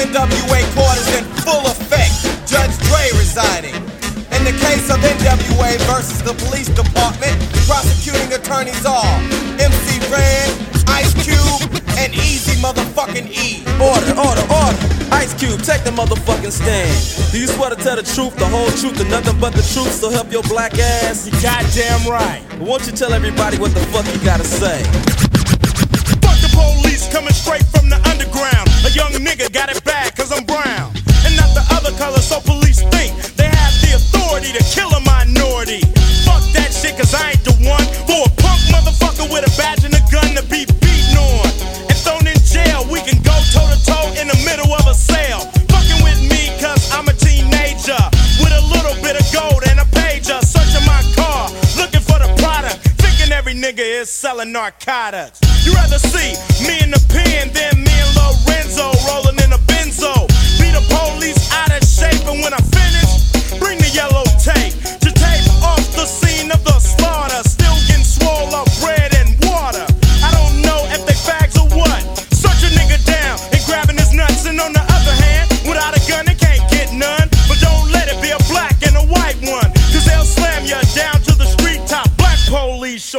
NWA court is in full effect. Judge Dre residing. In the case of NWA versus the police department, prosecuting attorneys are MC Ren, Ice Cube, and Eazy motherfucking E. Order, order, order. Ice Cube, take the motherfucking stand. Do you swear to tell the truth, the whole truth, and nothing but the truth, so help your black ass? You goddamn right. Won't you tell everybody what the fuck you gotta say? Fuck the police coming straight from the underground. A young nigga got it other so police think they have the authority to kill a minority. Fuck that shit cause I ain't the one for a punk motherfucker with a badge and a gun to be beaten on. And thrown in jail, we can go toe to toe in the middle of a sale. Fucking with me cause I'm a teenager with a little bit of gold and a pager. Searching my car, looking for the product. Thinking every nigga is selling narcotics. You rather see me in the pen than me and Lorenzo rolling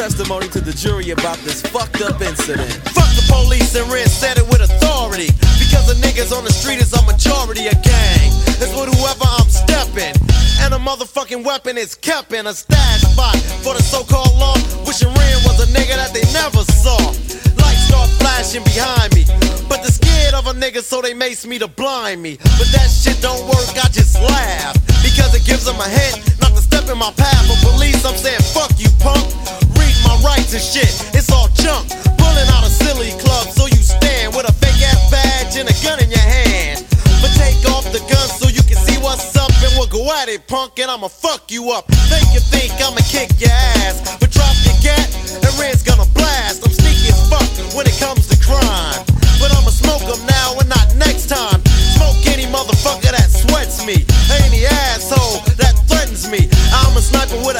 Testimony to the jury about this fucked up incident? Fuck the police and Ren said it with authority. Because the niggas on the street is a majority of gang. It's with whoever I'm stepping. And a motherfucking weapon is kept in a stash spot for the so-called law. Wishing Ren was a nigga that they never saw. Lights start flashing behind me. But they're scared of a nigga, so they mace me to blind me. But that shit don't work, I just laugh. Because it gives them a hint not to step in my path. For police, I'm saying, fuck you, punk. Rights and shit, it's all junk. Pulling out a silly club, so you stand with a fake ass badge and a gun in your hand. But take off the gun so you can see what's up, and we'll go at it, punk, and I'ma fuck you up. Make you think I'ma kick your ass, but drop your gat, and Ren's gonna blast. I'm sneaky as fuck when it comes to crime. But I'ma smoke 'em now and not next time. Smoke any motherfucker that sweats me, any asshole that threatens me. I'm a sniper with a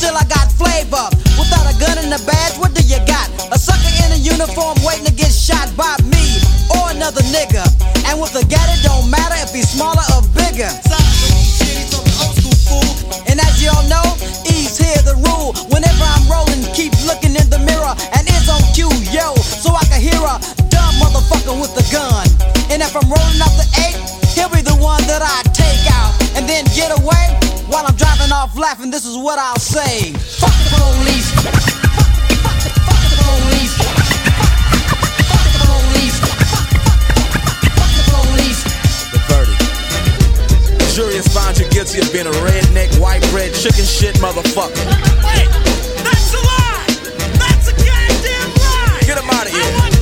still I got flavor. Without a gun and a badge, what do you got? A sucker in a uniform waiting to get shot by me or another nigga. And with a gat, it don't matter if he's smaller or what I'll say. Fuck the police. Fuck, fuck, verdict. The jury you guilty of being a redneck, white bread, chicken shit motherfucker. Wait, that's a lie. That's a goddamn lie. Get him out of here.